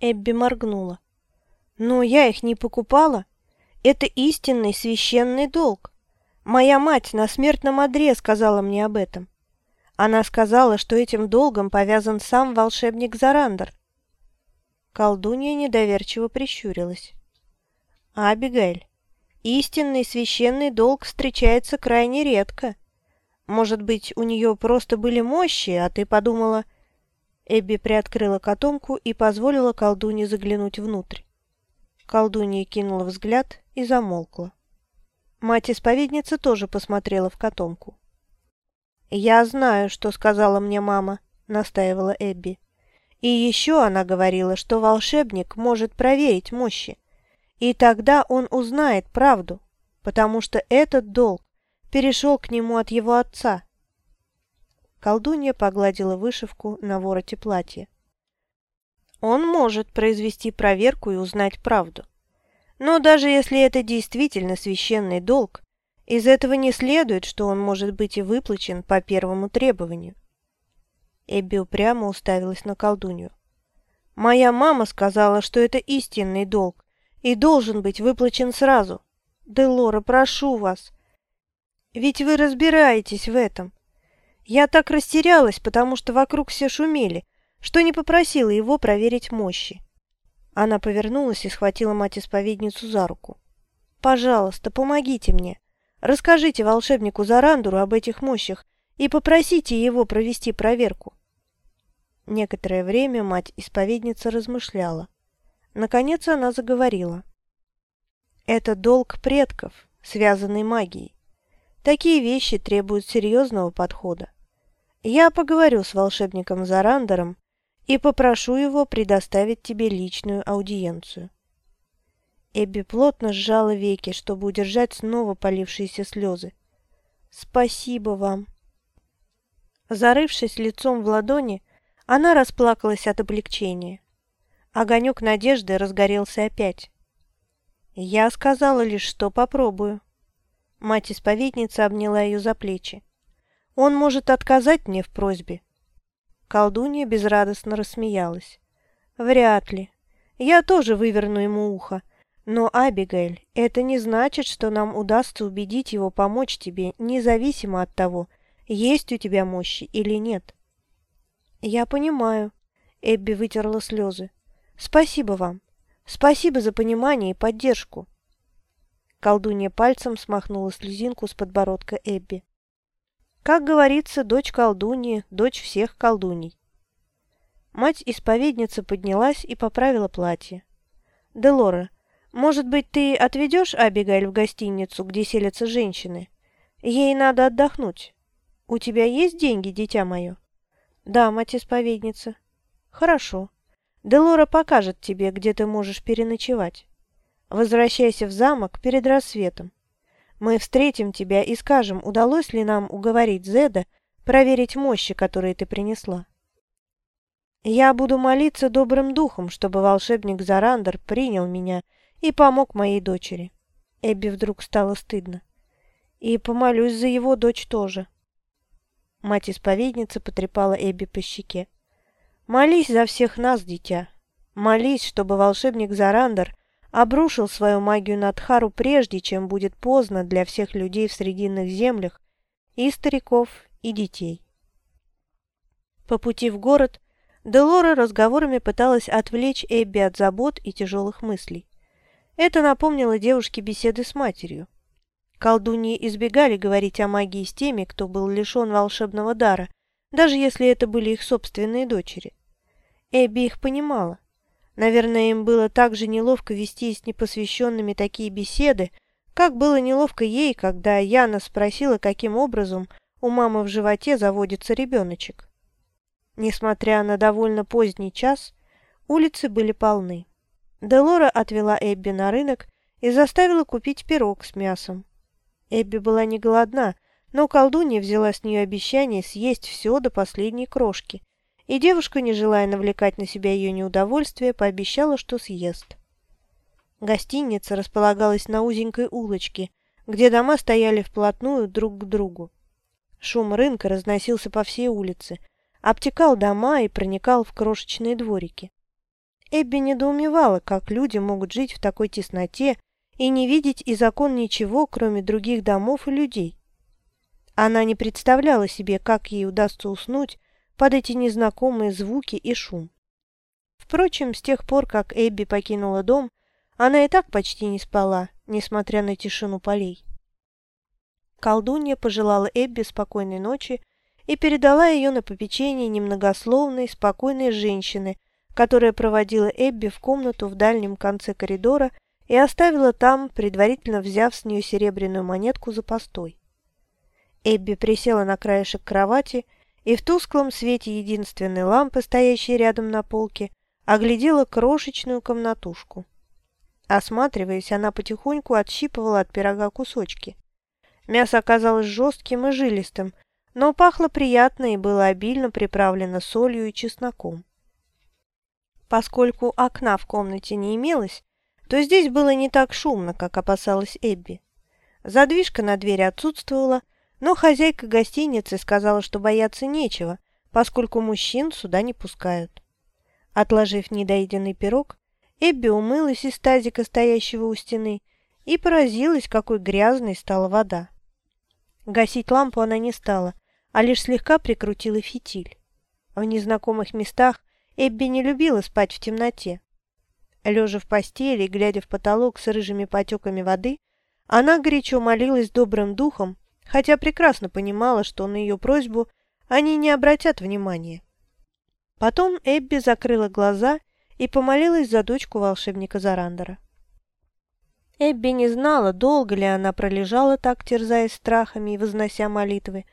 Эбби моргнула. «Но я их не покупала. Это истинный священный долг. Моя мать на смертном одре сказала мне об этом. Она сказала, что этим долгом повязан сам волшебник Зарандер». Колдунья недоверчиво прищурилась. «Абигайль, истинный священный долг встречается крайне редко. Может быть, у нее просто были мощи, а ты подумала...» Эбби приоткрыла котомку и позволила колдуне заглянуть внутрь. Колдунья кинула взгляд и замолкла. Мать-исповедница тоже посмотрела в котомку. «Я знаю, что сказала мне мама», — настаивала Эбби. «И еще она говорила, что волшебник может проверить мощи, и тогда он узнает правду, потому что этот долг перешел к нему от его отца». Колдунья погладила вышивку на вороте платья. Он может произвести проверку и узнать правду. Но даже если это действительно священный долг, из этого не следует, что он может быть и выплачен по первому требованию. Эбби упрямо уставилась на колдунью. «Моя мама сказала, что это истинный долг и должен быть выплачен сразу. Делора, прошу вас. Ведь вы разбираетесь в этом. Я так растерялась, потому что вокруг все шумели, что не попросила его проверить мощи. Она повернулась и схватила мать-исповедницу за руку. «Пожалуйста, помогите мне. Расскажите волшебнику Зарандуру об этих мощах и попросите его провести проверку». Некоторое время мать-исповедница размышляла. Наконец она заговорила. «Это долг предков, связанный магией. Такие вещи требуют серьезного подхода. Я поговорю с волшебником Зарандером и попрошу его предоставить тебе личную аудиенцию. Эбби плотно сжала веки, чтобы удержать снова полившиеся слезы. «Спасибо вам!» Зарывшись лицом в ладони, она расплакалась от облегчения. Огонек надежды разгорелся опять. «Я сказала лишь, что попробую». Мать-исповедница обняла ее за плечи. Он может отказать мне в просьбе». Колдунья безрадостно рассмеялась. «Вряд ли. Я тоже выверну ему ухо. Но, Абигейль, это не значит, что нам удастся убедить его помочь тебе, независимо от того, есть у тебя мощи или нет». «Я понимаю», — Эбби вытерла слезы. «Спасибо вам. Спасибо за понимание и поддержку». Колдунья пальцем смахнула слезинку с подбородка Эбби. Как говорится, дочь колдуньи, дочь всех колдуней. Мать-исповедница поднялась и поправила платье. «Делора, может быть, ты отведешь Абигайль в гостиницу, где селятся женщины? Ей надо отдохнуть. У тебя есть деньги, дитя мое?» «Да, мать-исповедница». «Хорошо. Делора покажет тебе, где ты можешь переночевать. Возвращайся в замок перед рассветом. Мы встретим тебя и скажем, удалось ли нам уговорить Зеда проверить мощи, которые ты принесла. Я буду молиться добрым духом, чтобы волшебник Зарандер принял меня и помог моей дочери. Эбби вдруг стало стыдно. И помолюсь за его дочь тоже. Мать-исповедница потрепала Эбби по щеке. «Молись за всех нас, дитя. Молись, чтобы волшебник Зарандер обрушил свою магию на Тхару прежде, чем будет поздно для всех людей в Срединных землях, и стариков, и детей. По пути в город Делора разговорами пыталась отвлечь Эбби от забот и тяжелых мыслей. Это напомнило девушке беседы с матерью. Колдуньи избегали говорить о магии с теми, кто был лишен волшебного дара, даже если это были их собственные дочери. Эбби их понимала. Наверное, им было так же неловко вести с непосвященными такие беседы, как было неловко ей, когда Яна спросила, каким образом у мамы в животе заводится ребеночек. Несмотря на довольно поздний час, улицы были полны. Делора отвела Эбби на рынок и заставила купить пирог с мясом. Эбби была не голодна, но колдунья взяла с нее обещание съесть все до последней крошки – и девушка, не желая навлекать на себя ее неудовольствие, пообещала, что съест. Гостиница располагалась на узенькой улочке, где дома стояли вплотную друг к другу. Шум рынка разносился по всей улице, обтекал дома и проникал в крошечные дворики. Эбби недоумевала, как люди могут жить в такой тесноте и не видеть из окон ничего, кроме других домов и людей. Она не представляла себе, как ей удастся уснуть под эти незнакомые звуки и шум. Впрочем, с тех пор, как Эбби покинула дом, она и так почти не спала, несмотря на тишину полей. Колдунья пожелала Эбби спокойной ночи и передала ее на попечение немногословной, спокойной женщины, которая проводила Эбби в комнату в дальнем конце коридора и оставила там, предварительно взяв с нее серебряную монетку за постой. Эбби присела на краешек кровати и в тусклом свете единственной лампы, стоящей рядом на полке, оглядела крошечную комнатушку. Осматриваясь, она потихоньку отщипывала от пирога кусочки. Мясо оказалось жестким и жилистым, но пахло приятно и было обильно приправлено солью и чесноком. Поскольку окна в комнате не имелось, то здесь было не так шумно, как опасалась Эбби. Задвижка на двери отсутствовала, но хозяйка гостиницы сказала, что бояться нечего, поскольку мужчин сюда не пускают. Отложив недоеденный пирог, Эбби умылась из тазика, стоящего у стены, и поразилась, какой грязной стала вода. Гасить лампу она не стала, а лишь слегка прикрутила фитиль. В незнакомых местах Эбби не любила спать в темноте. Лежа в постели и глядя в потолок с рыжими потеками воды, она горячо молилась добрым духом, хотя прекрасно понимала, что на ее просьбу они не обратят внимания. Потом Эбби закрыла глаза и помолилась за дочку волшебника Зарандера. Эбби не знала, долго ли она пролежала так, терзаясь страхами и вознося молитвы.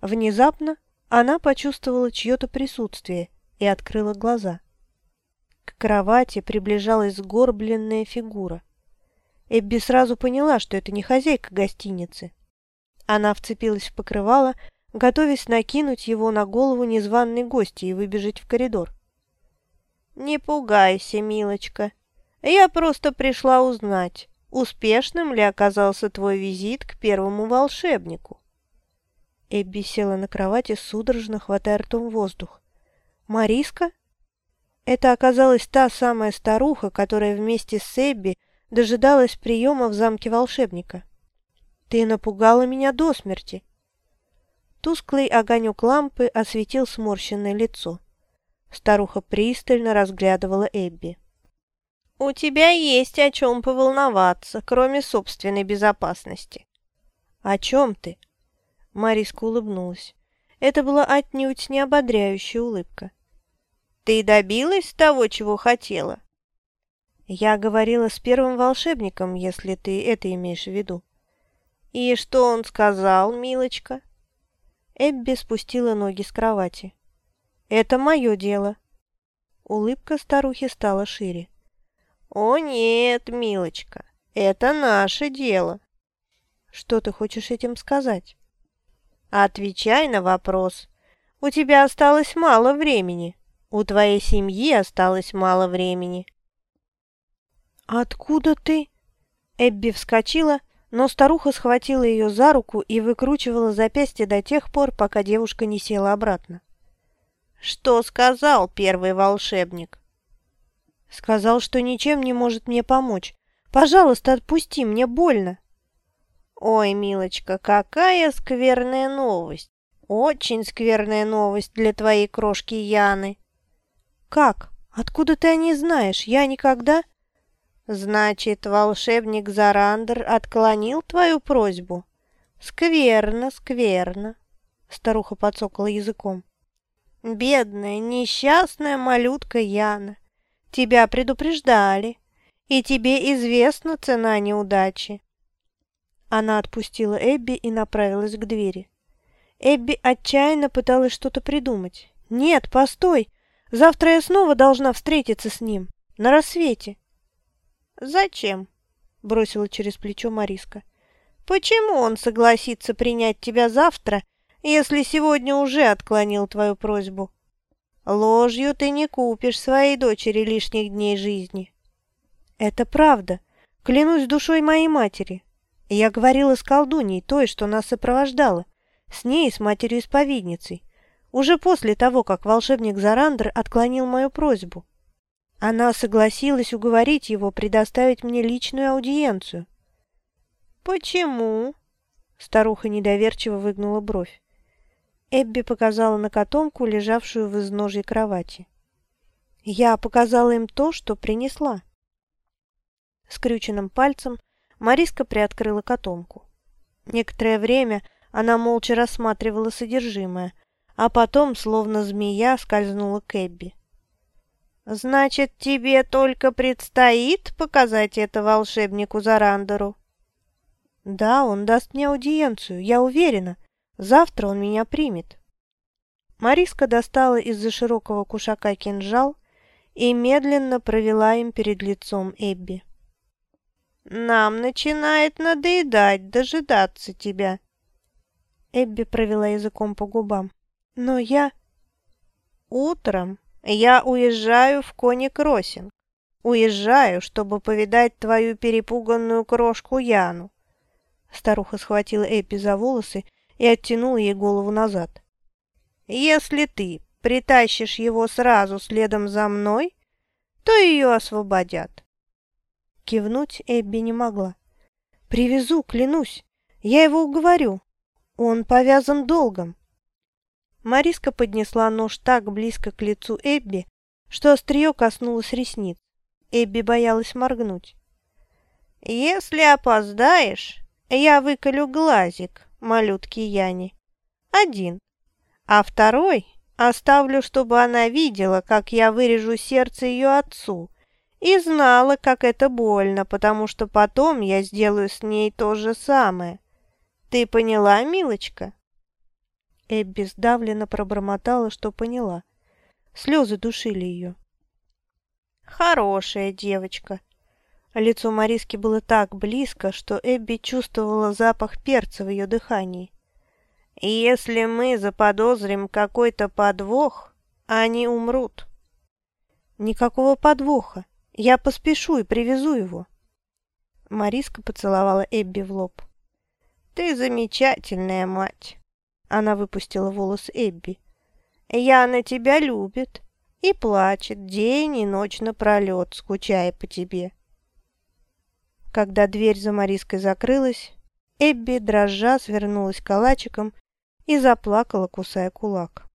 Внезапно она почувствовала чье-то присутствие и открыла глаза. К кровати приближалась сгорбленная фигура. Эбби сразу поняла, что это не хозяйка гостиницы. Она вцепилась в покрывало, готовясь накинуть его на голову незваной гости и выбежать в коридор. «Не пугайся, милочка. Я просто пришла узнать, успешным ли оказался твой визит к первому волшебнику». Эбби села на кровати, судорожно хватая ртом воздух. «Мариска?» Это оказалась та самая старуха, которая вместе с Эбби дожидалась приема в замке волшебника. «Ты напугала меня до смерти!» Тусклый огонек лампы осветил сморщенное лицо. Старуха пристально разглядывала Эбби. «У тебя есть о чем поволноваться, кроме собственной безопасности». «О чем ты?» Мариска улыбнулась. Это была отнюдь не ободряющая улыбка. Ты добилась того, чего хотела?» «Я говорила с первым волшебником, если ты это имеешь в виду». «И что он сказал, милочка?» Эбби спустила ноги с кровати. «Это мое дело». Улыбка старухи стала шире. «О нет, милочка, это наше дело». «Что ты хочешь этим сказать?» «Отвечай на вопрос. У тебя осталось мало времени». У твоей семьи осталось мало времени». «Откуда ты?» Эбби вскочила, но старуха схватила ее за руку и выкручивала запястье до тех пор, пока девушка не села обратно. «Что сказал первый волшебник?» «Сказал, что ничем не может мне помочь. Пожалуйста, отпусти, мне больно». «Ой, милочка, какая скверная новость! Очень скверная новость для твоей крошки Яны!» «Как? Откуда ты о ней знаешь? Я никогда...» «Значит, волшебник Зарандер отклонил твою просьбу?» «Скверно, скверно», — старуха подсокала языком. «Бедная, несчастная малютка Яна, тебя предупреждали, и тебе известна цена неудачи». Она отпустила Эбби и направилась к двери. Эбби отчаянно пыталась что-то придумать. «Нет, постой! Завтра я снова должна встретиться с ним. На рассвете. Зачем? Бросила через плечо Мариска. Почему он согласится принять тебя завтра, если сегодня уже отклонил твою просьбу? Ложью ты не купишь своей дочери лишних дней жизни. Это правда. Клянусь душой моей матери. Я говорила с колдуньей, той, что нас сопровождала, с ней и с матерью-исповедницей. Уже после того, как волшебник Зарандр отклонил мою просьбу. Она согласилась уговорить его предоставить мне личную аудиенцию. «Почему?» Старуха недоверчиво выгнула бровь. Эбби показала на котомку, лежавшую в изножье кровати. Я показала им то, что принесла. Скрюченным пальцем Мариска приоткрыла котомку. Некоторое время она молча рассматривала содержимое, а потом, словно змея, скользнула к Эбби. «Значит, тебе только предстоит показать это волшебнику Зарандеру?» «Да, он даст мне аудиенцию, я уверена. Завтра он меня примет». Мариска достала из-за широкого кушака кинжал и медленно провела им перед лицом Эбби. «Нам начинает надоедать дожидаться тебя». Эбби провела языком по губам. «Но я...» «Утром я уезжаю в Кони-Кроссинг. Уезжаю, чтобы повидать твою перепуганную крошку Яну». Старуха схватила Эбби за волосы и оттянула ей голову назад. «Если ты притащишь его сразу следом за мной, то ее освободят». Кивнуть Эбби не могла. «Привезу, клянусь. Я его уговорю. Он повязан долгом». Мариска поднесла нож так близко к лицу Эбби, что острие коснулось ресниц. Эбби боялась моргнуть. «Если опоздаешь, я выколю глазик малютки Яне. Один. А второй оставлю, чтобы она видела, как я вырежу сердце ее отцу, и знала, как это больно, потому что потом я сделаю с ней то же самое. Ты поняла, милочка?» Эбби сдавленно пробормотала, что поняла. Слезы душили ее. «Хорошая девочка!» Лицо Мариски было так близко, что Эбби чувствовала запах перца в ее дыхании. «Если мы заподозрим какой-то подвох, они умрут». «Никакого подвоха. Я поспешу и привезу его». Мариска поцеловала Эбби в лоб. «Ты замечательная мать». Она выпустила волос Эбби. «Яна тебя любит и плачет день и ночь напролет, скучая по тебе». Когда дверь за Мариской закрылась, Эбби, дрожа, свернулась калачиком и заплакала, кусая кулак.